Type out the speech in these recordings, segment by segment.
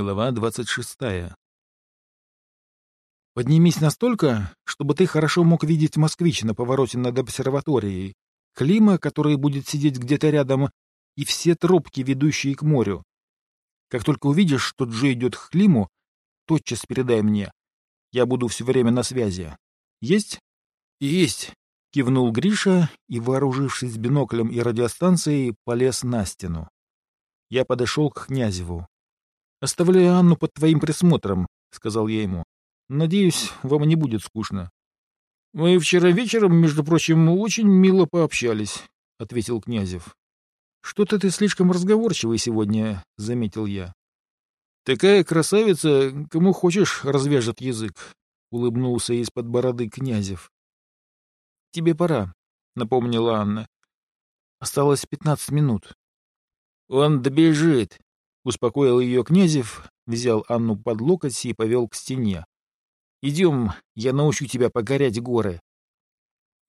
Глава двадцать шестая. Поднимись настолько, чтобы ты хорошо мог видеть москвич на повороте над обсерваторией, Клима, который будет сидеть где-то рядом, и все трубки, ведущие к морю. Как только увидишь, что Джо идет к Климу, тотчас передай мне. Я буду все время на связи. Есть? Есть, кивнул Гриша и, вооружившись биноклем и радиостанцией, полез на стену. Я подошел к Князеву. «Оставляю Анну под твоим присмотром», — сказал я ему. «Надеюсь, вам не будет скучно». «Мы вчера вечером, между прочим, очень мило пообщались», — ответил Князев. «Что-то ты слишком разговорчивый сегодня», — заметил я. «Такая красавица, кому хочешь, развяжет язык», — улыбнулся из-под бороды Князев. «Тебе пора», — напомнила Анна. «Осталось пятнадцать минут». «Он добежит», Успокоил ее Князев, взял Анну под локоть и повел к стене. «Идем, я научу тебя покорять горы».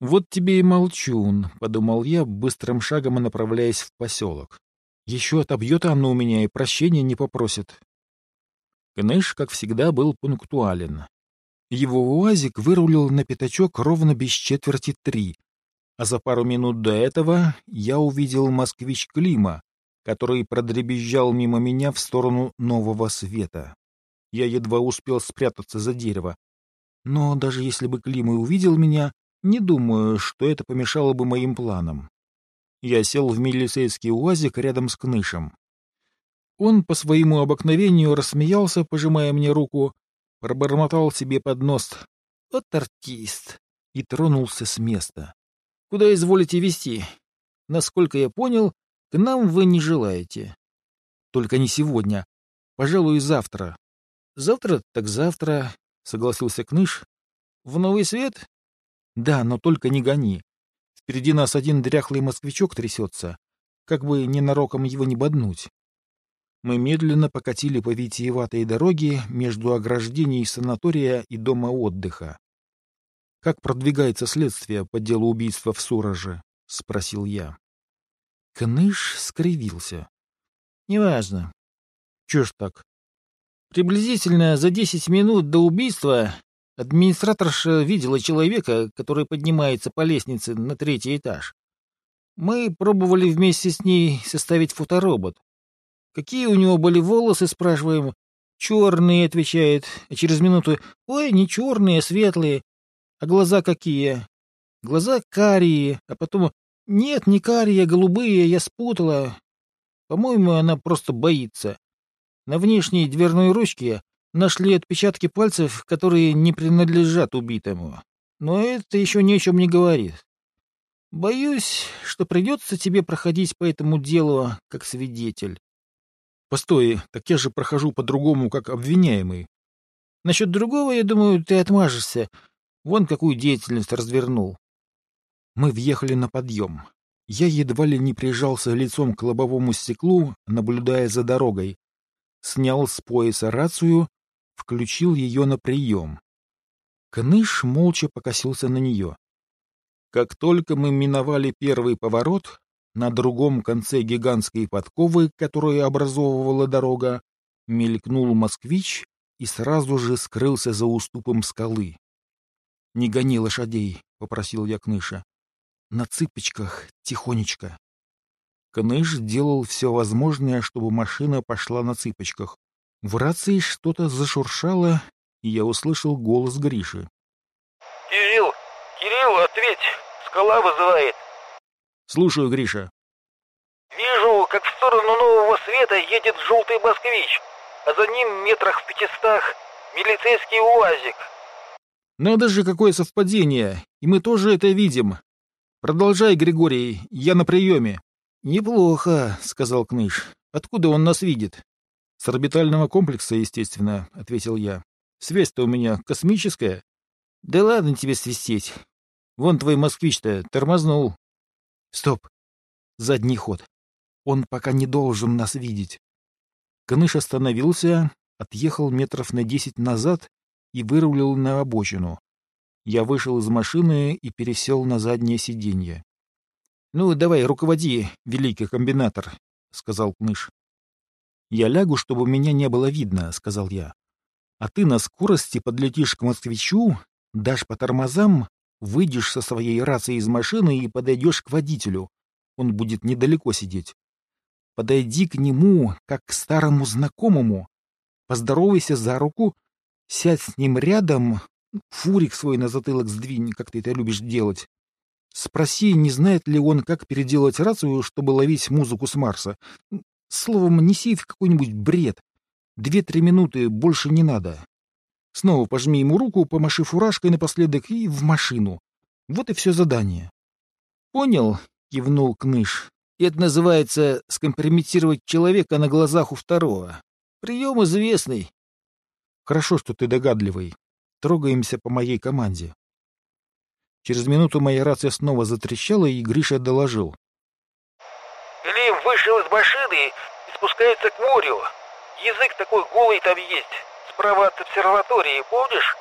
«Вот тебе и молчун», — подумал я, быстрым шагом направляясь в поселок. «Еще отобьет Анну у меня и прощения не попросит». Кныш, как всегда, был пунктуален. Его уазик вырулил на пятачок ровно без четверти три, а за пару минут до этого я увидел москвич Клима, который продребезжал мимо меня в сторону нового света. Я едва успел спрятаться за дерево. Но даже если бы Клим и увидел меня, не думаю, что это помешало бы моим планам. Я сел в милицейский уазик рядом с Кнышем. Он по своему обыкновению рассмеялся, пожимая мне руку, пробормотал себе под нос «Вот артист!» и тронулся с места. «Куда изволите вести? Насколько я понял, к нам вы не желаете. Только не сегодня. Пожалуй, завтра. Завтра так завтра, — согласился Кныш. В новый свет? Да, но только не гони. Впереди нас один дряхлый москвичок трясется. Как бы ненароком его не боднуть. Мы медленно покатили по витиеватой дороге между ограждений санатория и дома отдыха. — Как продвигается следствие по делу убийства в Сураже? — спросил я. Кныш скривился. «Неважно. Чё ж так? Приблизительно за десять минут до убийства администраторша видела человека, который поднимается по лестнице на третий этаж. Мы пробовали вместе с ней составить фоторобот. Какие у него были волосы, спрашиваем. Черные, отвечает. А через минуту, ой, не черные, а светлые. А глаза какие? Глаза карие, а потом нет, не карие, голубые, я спутала. По-моему, она просто боится. На внешней дверной ручке нашли отпечатки пальцев, которые не принадлежат убитому. Но это еще ни о чем не говорит. Боюсь, что придется тебе проходить по этому делу как свидетель. Постой, так я же прохожу по-другому, как обвиняемый. Насчет другого, я думаю, ты отмажешься. Вон какую деятельность развернул. Мы въехали на подъем. Я едва ли не прижался лицом к лобовому стеклу, наблюдая за дорогой. Снял с пояса рацию, включил ее на прием. Кныш молча покосился на нее. Как только мы миновали первый поворот, на другом конце гигантской подковы, которую образовывала дорога, мелькнул москвич и сразу же скрылся за уступом скалы. — Не гони лошадей, — попросил я Кныша на цыпочках, тихонечко. Кныш делал все возможное, чтобы машина пошла на цыпочках. В рации что-то зашуршало, и я услышал голос Гриши. — Кирилл! Кирилл, ответь! Скала вызывает! — Слушаю, Гриша. — Вижу, как в сторону нового света едет желтый москвич, а за ним метрах в пятистах милицейский уазик. — Надо же, какое совпадение! И мы тоже это видим. «Продолжай, Григорий, я на приеме». «Неплохо», — сказал Кныш. «Откуда он нас видит?» «С орбитального комплекса, естественно», — ответил я. «Связь-то у меня космическая». «Да ладно тебе свистеть. Вон твой москвич-то тормознул». «Стоп. Задний ход. Он пока не должен нас видеть». Кныш остановился, отъехал метров на десять назад и вырулил на обочину. Я вышел из машины и пересел на заднее сиденье. — Ну, давай, руководи, великий комбинатор, — сказал Кныш. «Я лягу, чтобы меня не было видно», — сказал я. «А ты на скорости подлетишь к москвичу, дашь по тормозам, выйдешь со своей рацией из машины и подойдешь к водителю. Он будет недалеко сидеть. Подойди к нему, как к старому знакомому. Поздоровайся за руку, сядь с ним рядом, фурик свой на затылок сдвинь, как ты это любишь делать. Спроси, не знает ли он, как переделать рацию, чтобы ловить музыку с Марса. Словом, неси в какой-нибудь бред. Две-три минуты, больше не надо. Снова пожми ему руку, помаши фуражкой напоследок и в машину. Вот и все задание. — Понял? — кивнул Кныш. — Это называется скомпрометировать человека на глазах у второго. Прием известный. — Хорошо, что ты догадливый. Трогаемся по моей команде. Через минуту моя рация снова затрещала, и Гриша доложил. Лим вышел из машины и спускается к морю. Язык такой голый там есть, справа от обсерватории, помнишь?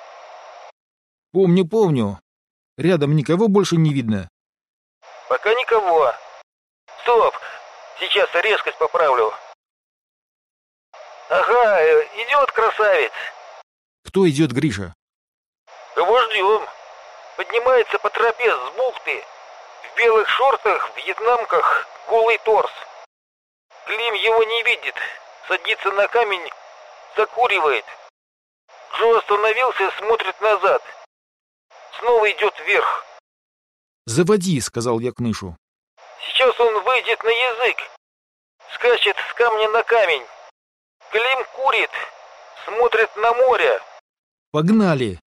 Помню, помню. Рядом никого больше не видно. Пока никого. Стоп, сейчас резкость поправлю. Ага, идет красавец. Кто идет, Гриша? Кого ждем? Поднимается по тропе с бухты. В белых шортах, в вьетнамках, голый торс. Клим его не видит. Садится на камень, закуривает. Джо остановился, смотрит назад. Снова идет вверх. «Заводи», — сказал я Кнышу. Сейчас он выйдет на язык. Скачет с камня на камень. Клим курит, смотрит на море. «Погнали!»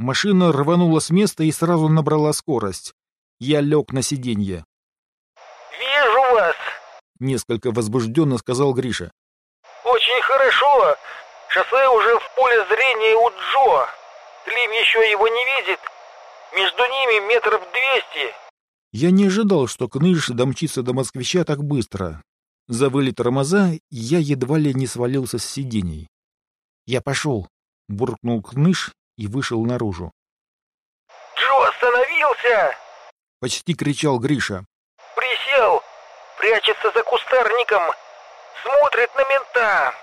Машина рванула с места и сразу набрала скорость. Я лег на сиденье. «Вижу вас!» — несколько возбужденно сказал Гриша. «Очень хорошо! Шоссе уже в поле зрения у Джо. Клим еще его не видит. Между ними метров двести». Я не ожидал, что Кныш домчится до москвича так быстро. Завыли тормоза, я едва ли не свалился с сидений. «Я пошел», — буркнул Кныш и вышел наружу. «Джо остановился!» — почти кричал Гриша. «Присел! Прячется за кустарником! Смотрит на мента!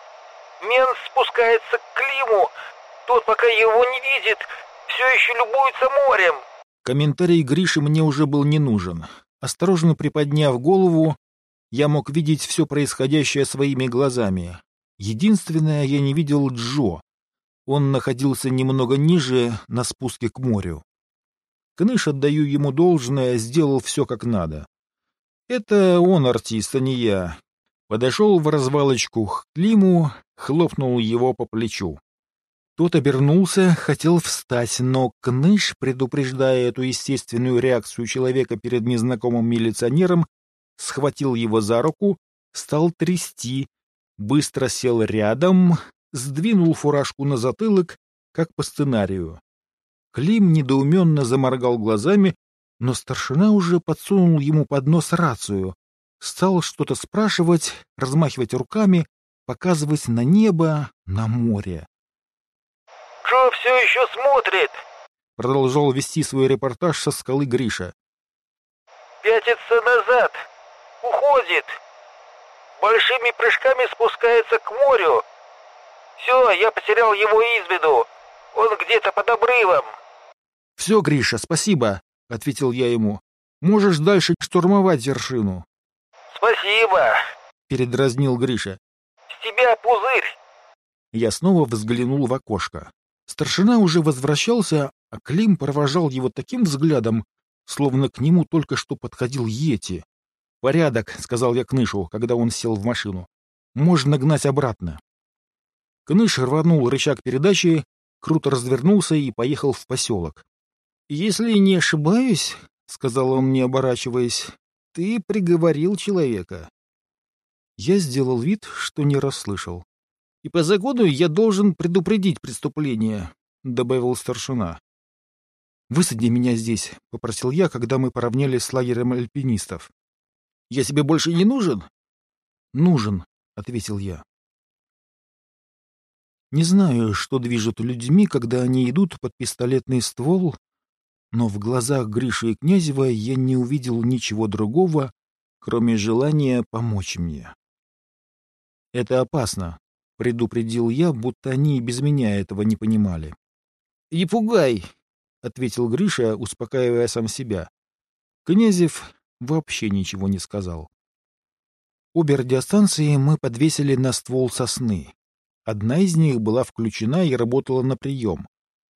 Мент спускается к Климу! Тот, пока его не видит, все еще любуется морем!» Комментарий Гриши мне уже был не нужен. Осторожно приподняв голову, я мог видеть все происходящее своими глазами. Единственное, я не видел Джо, он находился немного ниже, на спуске к морю. Кныш, отдаю ему должное, сделал все как надо. Это он артист, а не я. Подошел в развалочку к Климу, хлопнул его по плечу. Тот обернулся, хотел встать, но Кныш, предупреждая эту естественную реакцию человека перед незнакомым милиционером, схватил его за руку, стал трясти, быстро сел рядом, сдвинул фуражку на затылок, как по сценарию. Клим недоуменно заморгал глазами, но старшина уже подсунул ему под нос рацию, стал что-то спрашивать, размахивать руками, показывать на небо, на море. «Джо все еще смотрит!» — продолжал вести свой репортаж со скалы Гриша. «Пятится назад! Уходит! Большими прыжками спускается к морю! Все, я потерял его из виду. Он где-то под обрывом. — Все, Гриша, спасибо, — ответил я ему. — Можешь дальше штурмовать вершину. — Спасибо, — передразнил Гриша. — С тебя пузырь. Я снова взглянул в окошко. Старшина уже возвращался, а Клим провожал его таким взглядом, словно к нему только что подходил Йети. «Порядок», — сказал я Кнышу, когда он сел в машину. «Можно гнать обратно». Кныш рванул рычаг передачи, круто развернулся и поехал в поселок. — Если не ошибаюсь, — сказал он, не оборачиваясь, — ты приговорил человека. Я сделал вид, что не расслышал. — И по закону я должен предупредить преступление, — добавил старшина. — Высади меня здесь, — попросил я, когда мы поравнялись с лагерем альпинистов. — Я тебе больше не нужен? — Нужен, — ответил я. Не знаю, что движет людьми, когда они идут под пистолетный ствол, но в глазах Гриши и Князева я не увидел ничего другого, кроме желания помочь мне. Это опасно, — предупредил я, будто они и без меня этого не понимали. — Не пугай, — ответил Гриша, успокаивая сам себя. Князев вообще ничего не сказал. Обе радиостанции мы подвесили на ствол сосны. Одна из них была включена и работала на прием.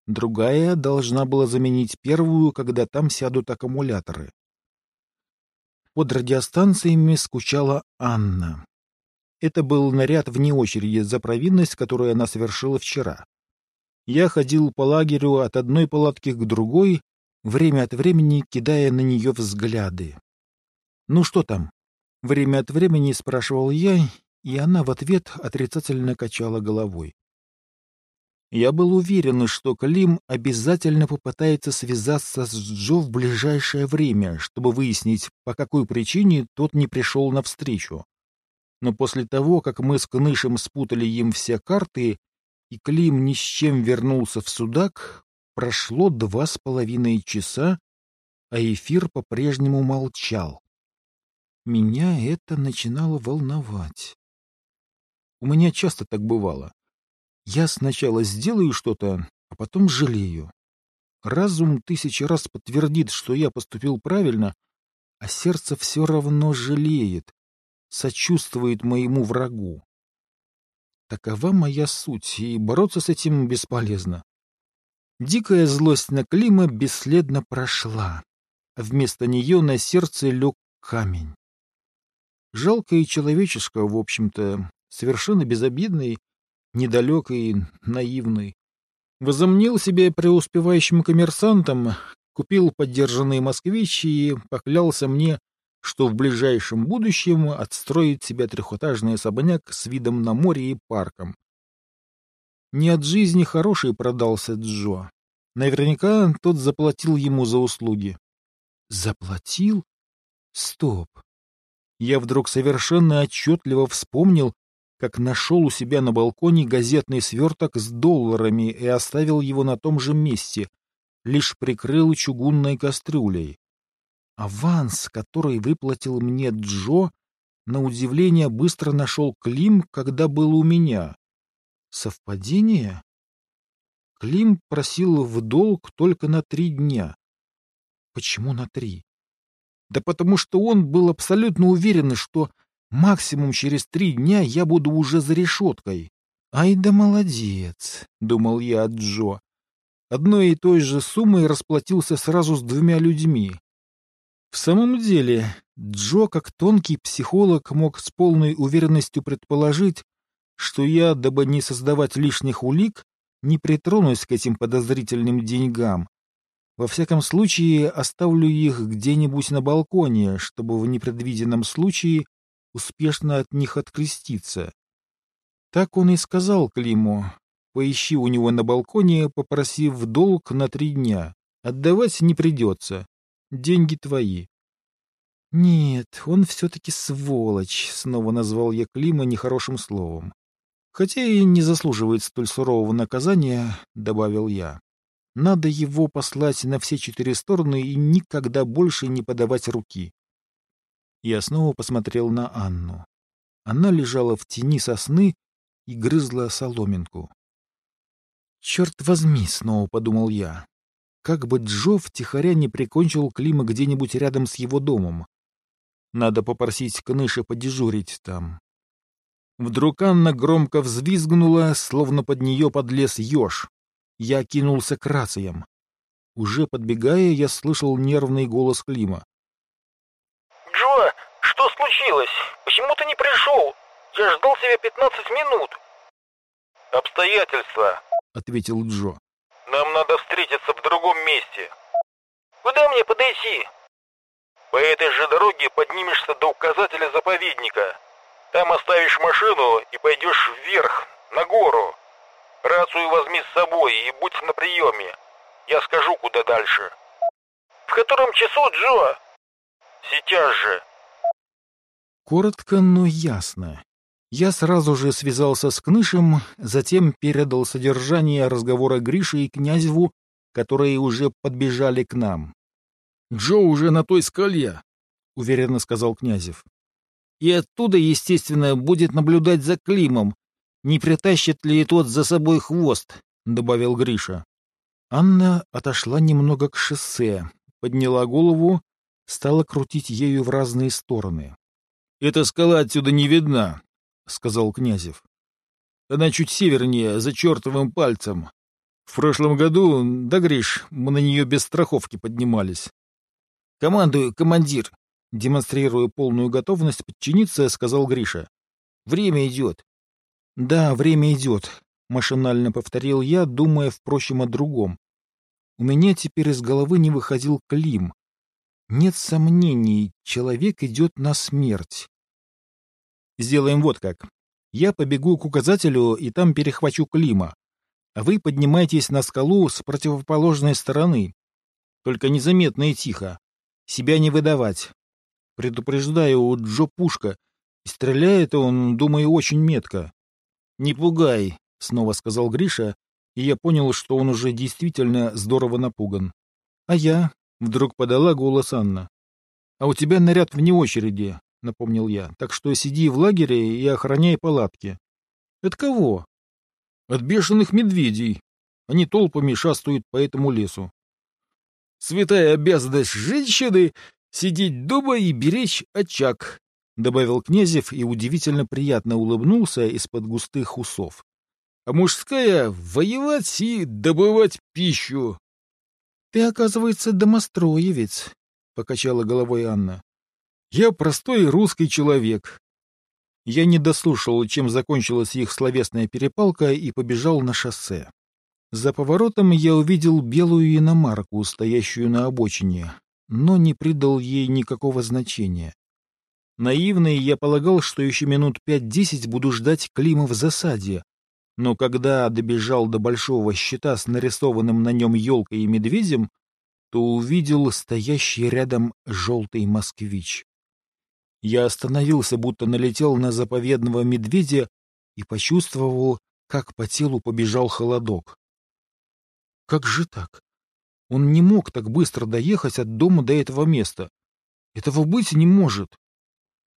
Другая должна была заменить первую, когда там сядут аккумуляторы. Под радиостанциями скучала Анна. Это был наряд вне очереди за провинность, которую она совершила вчера. Я ходил по лагерю от одной палатки к другой, время от времени кидая на нее взгляды. «Ну что там?» — время от времени спрашивал я, и она в ответ отрицательно качала головой. Я был уверен, что Клим обязательно попытается связаться с Джо в ближайшее время, чтобы выяснить, по какой причине тот не пришел навстречу. Но после того, как мы с Кнышем спутали им все карты, и Клим ни с чем вернулся в Судак, прошло два с половиной часа, а эфир по-прежнему молчал. Меня это начинало волновать. У меня часто так бывало. Я сначала сделаю что-то, а потом жалею. Разум тысячи раз подтвердит, что я поступил правильно, а сердце все равно жалеет, сочувствует моему врагу. Такова моя суть, и бороться с этим бесполезно. Дикая злость на Клима бесследно прошла, а вместо нее на сердце лег камень. Жалкое человеческое, в общем-то, совершенно безобидный, недалекий, наивный. Возомнил себе преуспевающим коммерсантом, купил поддержанный москвич и поклялся мне, что в ближайшем будущем отстроит себе трехэтажный особняк с видом на море и парком. Не от жизни хороший продался Джо. Наверняка тот заплатил ему за услуги. Заплатил? Стоп. Я вдруг совершенно отчетливо вспомнил, как нашел у себя на балконе газетный сверток с долларами и оставил его на том же месте, лишь прикрыл чугунной кастрюлей. Аванс, который выплатил мне Джо, на удивление быстро нашел Клим, когда был у меня. Совпадение? Клим просил в долг только на три дня. Почему на три? Да потому что он был абсолютно уверен, что Максимум через три дня я буду уже за решеткой. Ай да молодец, — думал я от Джо. Одной и той же суммой расплатился сразу с двумя людьми. В самом деле, Джо, как тонкий психолог, мог с полной уверенностью предположить, что я, дабы не создавать лишних улик, не притронусь к этим подозрительным деньгам. Во всяком случае, оставлю их где-нибудь на балконе, чтобы в непредвиденном случае успешно от них откреститься. Так он и сказал Климу, поищи у него на балконе, попросив долг на три дня. Отдавать не придется. Деньги твои. Нет, он все-таки сволочь, снова назвал я Клима нехорошим словом. Хотя и не заслуживает столь сурового наказания, добавил я. Надо его послать на все четыре стороны и никогда больше не подавать руки. Я снова посмотрел на Анну. Она лежала в тени сосны и грызла соломинку. «Черт возьми!» — снова подумал я. Как бы Джо втихаря не прикончил Клима где-нибудь рядом с его домом. Надо попросить Кныша подежурить там. Вдруг Анна громко взвизгнула, словно под нее подлез еж. Я кинулся к рациям. Уже подбегая, я слышал нервный голос Клима. Случилось? Почему ты не пришел? Я ждал тебя 15 минут. Обстоятельства, ответил Джо. Нам надо встретиться в другом месте. Куда мне подойти? По этой же дороге поднимешься до указателя заповедника. Там оставишь машину и пойдешь вверх, на гору. Рацию возьми с собой и будь на приеме. Я скажу, куда дальше. В котором часу, Джо? Сейчас же. Коротко, но ясно. Я сразу же связался с Кнышем, затем передал содержание разговора Гриши и Князеву, которые уже подбежали к нам. — Джо уже на той скале, — уверенно сказал Князев. И оттуда, естественно, будет наблюдать за Климом. Не притащит ли тот за собой хвост, — добавил Гриша. Анна отошла немного к шоссе, подняла голову, стала крутить ею в разные стороны. — Эта скала отсюда не видна, — сказал Князев. — Она чуть севернее, за чертовым пальцем. В прошлом году, да, Гриш, мы на нее без страховки поднимались. — Командую, командир, — демонстрируя полную готовность подчиниться, сказал Гриша. — Время идет. — Да, время идет, — машинально повторил я, думая, впрочем, о другом. У меня теперь из головы не выходил Клим. Нет сомнений, человек идет на смерть. Сделаем вот как. Я побегу к указателю и там перехвачу Клима. А вы поднимайтесь на скалу с противоположной стороны. Только незаметно и тихо. Себя не выдавать. Предупреждаю, у Джо пушка. Стреляет он, думаю, очень метко. — Не пугай, — снова сказал Гриша, и я понял, что он уже действительно здорово напуган. — А я? — вдруг подала голос Анна. — А у тебя наряд вне очереди, — напомнил я, — так что сиди в лагере и охраняй палатки. — От кого? — От бешеных медведей. Они толпами шастают по этому лесу. — Святая обязанность женщины — сидеть дома и беречь очаг, — добавил Князев и удивительно приятно улыбнулся из-под густых усов. — А мужская — воевать и добывать пищу. — Ты, оказывается, домостроевец, — покачала головой Анна. — Я простой русский человек. Я не дослушал, чем закончилась их словесная перепалка, и побежал на шоссе. За поворотом я увидел белую иномарку, стоящую на обочине, но не придал ей никакого значения. Наивный я полагал, что еще минут пять-десять буду ждать Клима в засаде, но когда добежал до большого щита с нарисованным на нем елкой и медведем, то увидел стоящий рядом желтый москвич. Я остановился, будто налетел на заповедного медведя и почувствовал, как по телу побежал холодок. Как же так? Он не мог так быстро доехать от дома до этого места. Этого быть не может.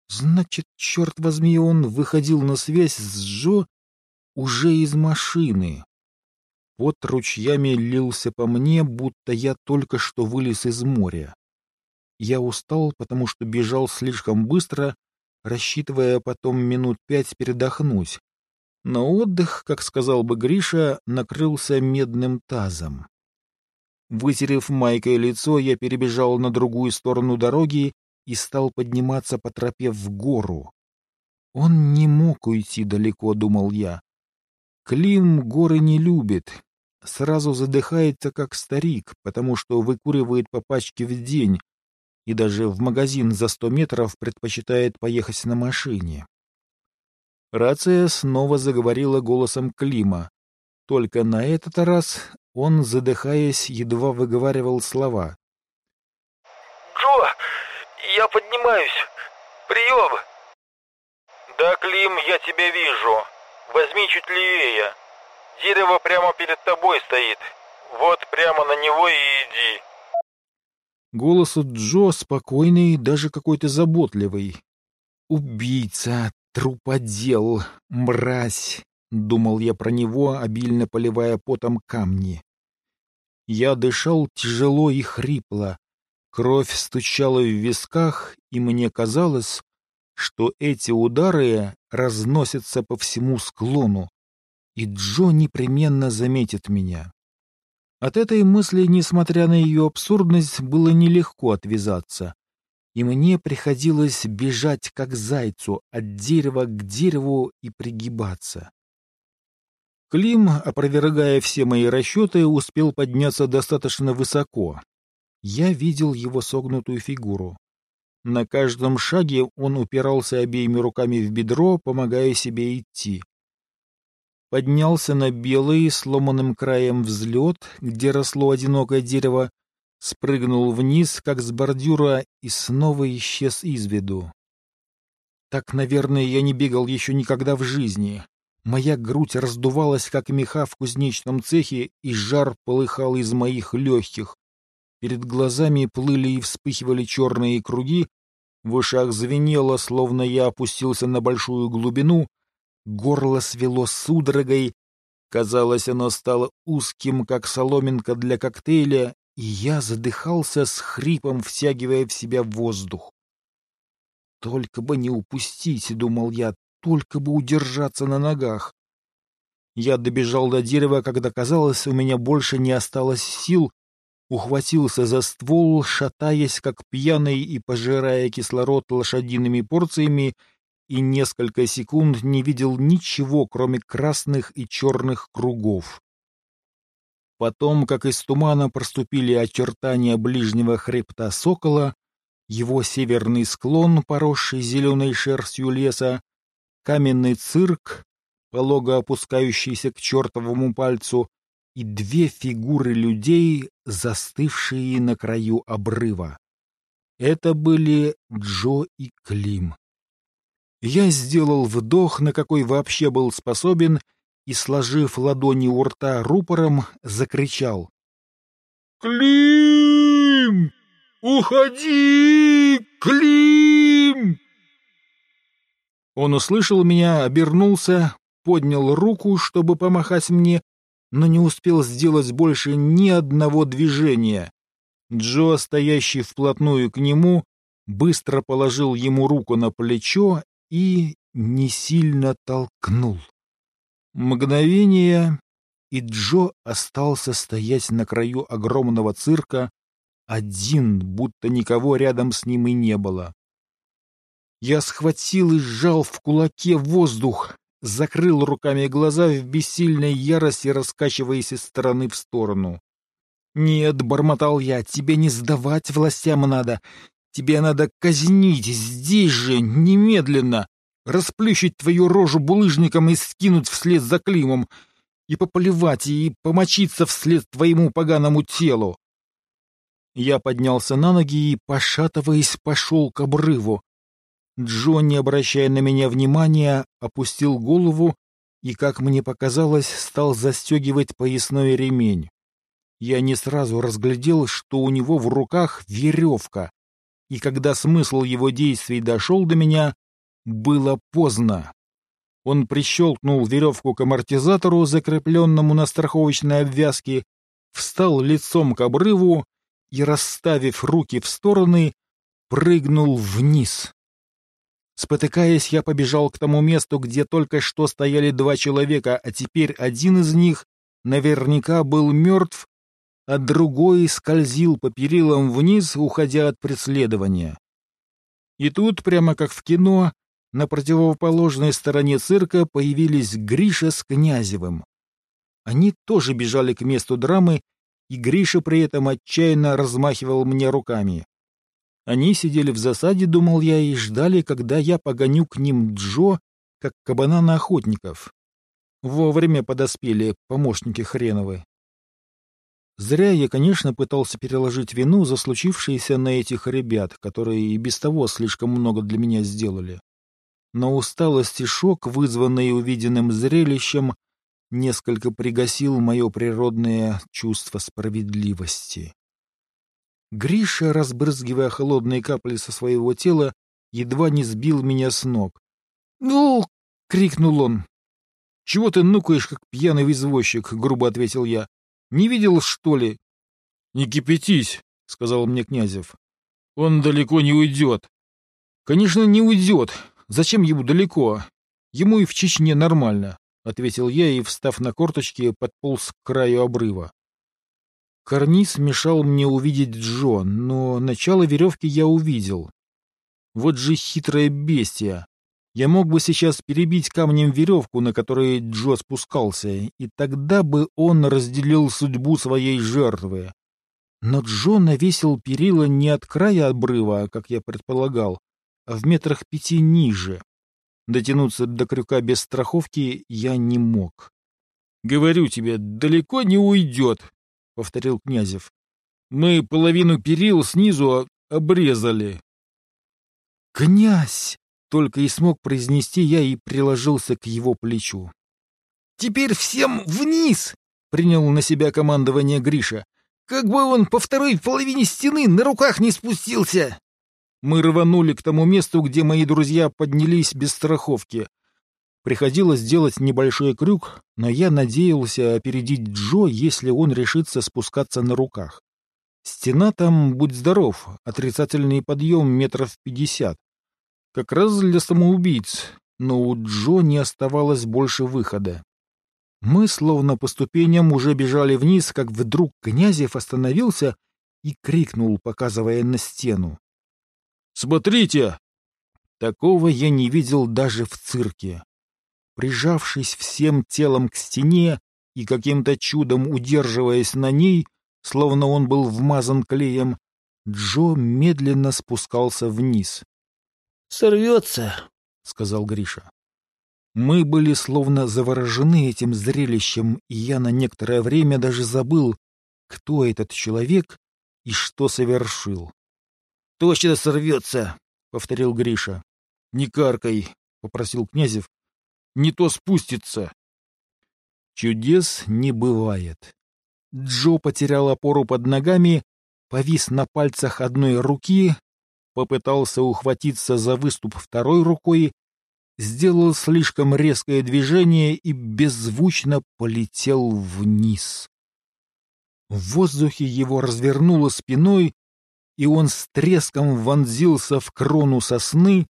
Значит, черт возьми, он выходил на связь с Джо уже из машины. Вот ручьями лился по мне, будто я только что вылез из моря. Я устал, потому что бежал слишком быстро, рассчитывая потом минут пять передохнуть. Но отдых, как сказал бы Гриша, накрылся медным тазом. Вытерев майкой лицо, я перебежал на другую сторону дороги и стал подниматься по тропе в гору. Он не мог уйти далеко, думал я. Клим горы не любит. Сразу задыхается, как старик, потому что выкуривает по пачке в день и даже в магазин за сто метров предпочитает поехать на машине. Рация снова заговорила голосом Клима. Только на этот раз он, задыхаясь, едва выговаривал слова. «Джо, я поднимаюсь. Прием!» «Да, Клим, я тебя вижу. Возьми чуть левее. Дерево прямо перед тобой стоит. Вот прямо на него и иди. Голос у Джо спокойный, даже какой-то заботливый. «Убийца, труподел, мразь!» — думал я про него, обильно поливая потом камни. Я дышал тяжело и хрипло. Кровь стучала в висках, и мне казалось, что эти удары разносятся по всему склону, и Джо непременно заметит меня. От этой мысли, несмотря на ее абсурдность, было нелегко отвязаться, и мне приходилось бежать как зайцу от дерева к дереву и пригибаться. Клим, опровергая все мои расчеты, успел подняться достаточно высоко. Я видел его согнутую фигуру. На каждом шаге он упирался обеими руками в бедро, помогая себе идти. Поднялся на белый, сломанным краем взлет, где росло одинокое дерево, спрыгнул вниз, как с бордюра, и снова исчез из виду. Так, наверное, я не бегал еще никогда в жизни. Моя грудь раздувалась, как меха в кузнечном цехе, и жар полыхал из моих легких, Перед глазами плыли и вспыхивали черные круги, В ушах звенело, словно я опустился на большую глубину, горло свело судорогой, казалось, оно стало узким, как соломинка для коктейля, и я задыхался с хрипом, втягивая в себя воздух. Только бы не упустить, думал я, только бы удержаться на ногах. Я добежал до дерева, когда казалось, у меня больше не осталось сил, ухватился за ствол, шатаясь, как пьяный и пожирая кислород лошадиными порциями, и несколько секунд не видел ничего, кроме красных и черных кругов. Потом, как из тумана проступили очертания ближнего хребта сокола, его северный склон, поросший зеленой шерстью леса, каменный цирк, полого опускающийся к чертовому пальцу, и две фигуры людей, застывшие на краю обрыва. Это были Джо и Клим. Я сделал вдох, на какой вообще был способен, и, сложив ладони у рта рупором, закричал. «Клим! Уходи, Клим!» Он услышал меня, обернулся, поднял руку, чтобы помахать мне, но не успел сделать больше ни одного движения. Джо, стоящий вплотную к нему, быстро положил ему руку на плечо и не сильно толкнул. Мгновение, и Джо остался стоять на краю огромного цирка, один, будто никого рядом с ним и не было. Я схватил и сжал в кулаке воздух, закрыл руками глаза в бессильной ярости, раскачиваясь из стороны в сторону. «Нет», — бормотал я, — «тебе не сдавать властям надо. Тебе надо казнить здесь же, немедленно, расплющить твою рожу булыжником и скинуть вслед за Климом, и пополивать, и помочиться вслед твоему поганому телу». Я поднялся на ноги и, пошатываясь, пошел к обрыву. Джон, не обращая на меня внимания, опустил голову и, как мне показалось, стал застегивать поясной ремень. Я не сразу разглядел, что у него в руках веревка, и когда смысл его действий дошел до меня, было поздно. Он прищелкнул веревку к амортизатору, закрепленному на страховочной обвязке, встал лицом к обрыву и, расставив руки в стороны, прыгнул вниз. Спотыкаясь, я побежал к тому месту, где только что стояли два человека, а теперь один из них наверняка был мертв, а другой скользил по перилам вниз, уходя от преследования. И тут, прямо как в кино, на противоположной стороне цирка появились Гриша с Князевым. Они тоже бежали к месту драмы, и Гриша при этом отчаянно размахивал мне руками. Они сидели в засаде, думал я, и ждали, когда я погоню к ним Джо, как кабана на охотников. Вовремя подоспели помощники хреновы. Зря я, конечно, пытался переложить вину за случившееся на этих ребят, которые и без того слишком много для меня сделали. Но усталость и шок, вызванные увиденным зрелищем, несколько пригасил мое природное чувство справедливости. Гриша, разбрызгивая холодные капли со своего тела, едва не сбил меня с ног. «Ну!» — крикнул он. «Чего ты нукаешь, как пьяный извозчик?» — грубо ответил я. «Не видел, что ли?» «Не кипятись», — сказал мне Князев. «Он далеко не уйдет». «Конечно, не уйдет. Зачем ему далеко? Ему и в Чечне нормально», — ответил я и, встав на корточки, подполз к краю обрыва. Карниз мешал мне увидеть Джо, но начало веревки я увидел. Вот же хитрое бестия. Я мог бы сейчас перебить камнем веревку, на которой Джо спускался, и тогда бы он разделил судьбу своей жертвы. Но Джо навесил перила не от края обрыва, как я предполагал, а в метрах пяти ниже. Дотянуться до крюка без страховки я не мог. «Говорю тебе, далеко не уйдет», — повторил Князев. «Мы половину перил снизу обрезали». «Князь!» — только и смог произнести я и приложился к его плечу. «Теперь всем вниз!» — принял на себя командование Гриша. «Как бы он по второй половине стены на руках не спустился!» Мы рванули к тому месту, где мои друзья поднялись без страховки. Приходилось делать небольшой крюк, но я надеялся опередить Джо, если он решится спускаться на руках. Стена там, будь здоров, отрицательный подъем метров пятьдесят. Как раз для самоубийц, но у Джо не оставалось больше выхода. Мы, словно по ступеням, уже бежали вниз, как вдруг Князев остановился и крикнул, показывая на стену. «Смотрите!» Такого я не видел даже в цирке. Прижавшись всем телом к стене и каким-то чудом удерживаясь на ней, словно он был вмазан клеем, Джо медленно спускался вниз. «Сорвется», — сказал Гриша. Мы были словно заворожены этим зрелищем, и я на некоторое время даже забыл, кто этот человек и что совершил. — Точно сорвется, — повторил Гриша. — Не каркай, — попросил Князев. — Не то спустится. Чудес не бывает. Джо потерял опору под ногами, повис на пальцах одной руки, попытался ухватиться за выступ второй рукой, сделал слишком резкое движение и беззвучно полетел вниз. В воздухе его развернуло спиной, и он с треском вонзился в крону сосны,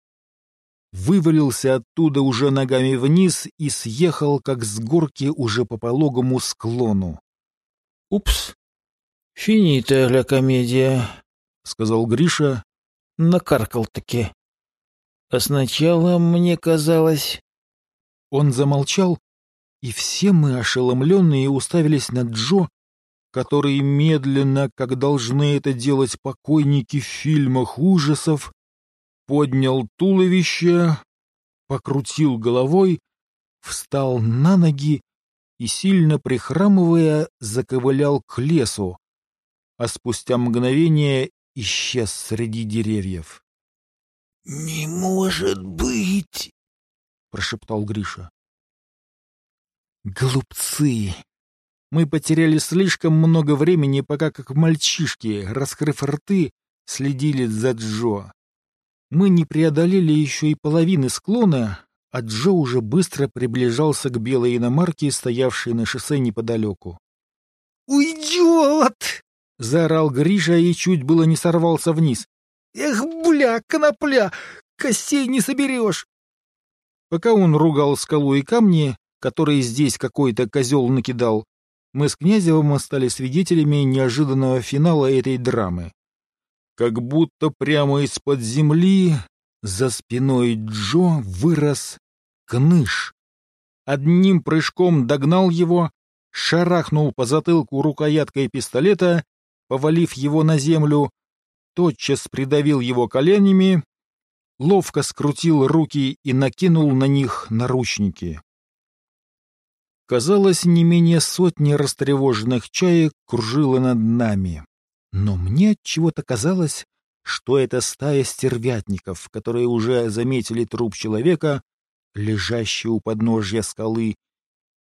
вывалился оттуда уже ногами вниз и съехал, как с горки, уже по пологому склону. — Упс, финита ля комедия, — сказал Гриша. — Накаркал-таки. А сначала мне казалось... Он замолчал, и все мы, ошеломленные, уставились на Джо, который медленно, как должны это делать покойники в фильмах ужасов, поднял туловище, покрутил головой, встал на ноги и, сильно прихрамывая, заковылял к лесу, а спустя мгновение исчез среди деревьев. «Не может быть!» — прошептал Гриша. «Глупцы! Мы потеряли слишком много времени, пока как мальчишки, раскрыв рты, следили за Джо. Мы не преодолели еще и половины склона, а Джо уже быстро приближался к белой иномарке, стоявшей на шоссе неподалеку. «Уйдет!» — заорал Гриша и чуть было не сорвался вниз. Эх, бля, конопля, костей не соберешь. Пока он ругал скалу и камни, которые здесь какой-то козел накидал, мы с Князевым стали свидетелями неожиданного финала этой драмы. Как будто прямо из-под земли за спиной Джо вырос кныш. Одним прыжком догнал его, шарахнул по затылку рукояткой пистолета, повалив его на землю, тотчас придавил его коленями, ловко скрутил руки и накинул на них наручники. Казалось, не менее сотни растревоженных чаек кружило над нами. Но мне чего-то казалось, что это стая стервятников, которые уже заметили труп человека, лежащий у подножья скалы,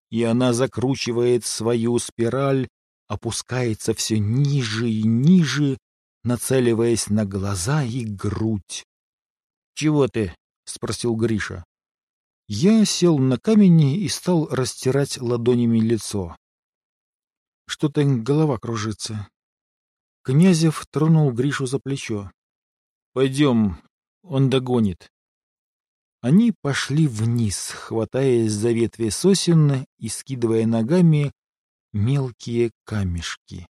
и она закручивает свою спираль, опускается все ниже и ниже, нацеливаясь на глаза и грудь. — Чего ты? — спросил Гриша. Я сел на камень и стал растирать ладонями лицо. Что-то голова кружится. Князев тронул Гришу за плечо. — Пойдем, он догонит. Они пошли вниз, хватаясь за ветви сосен и скидывая ногами мелкие камешки.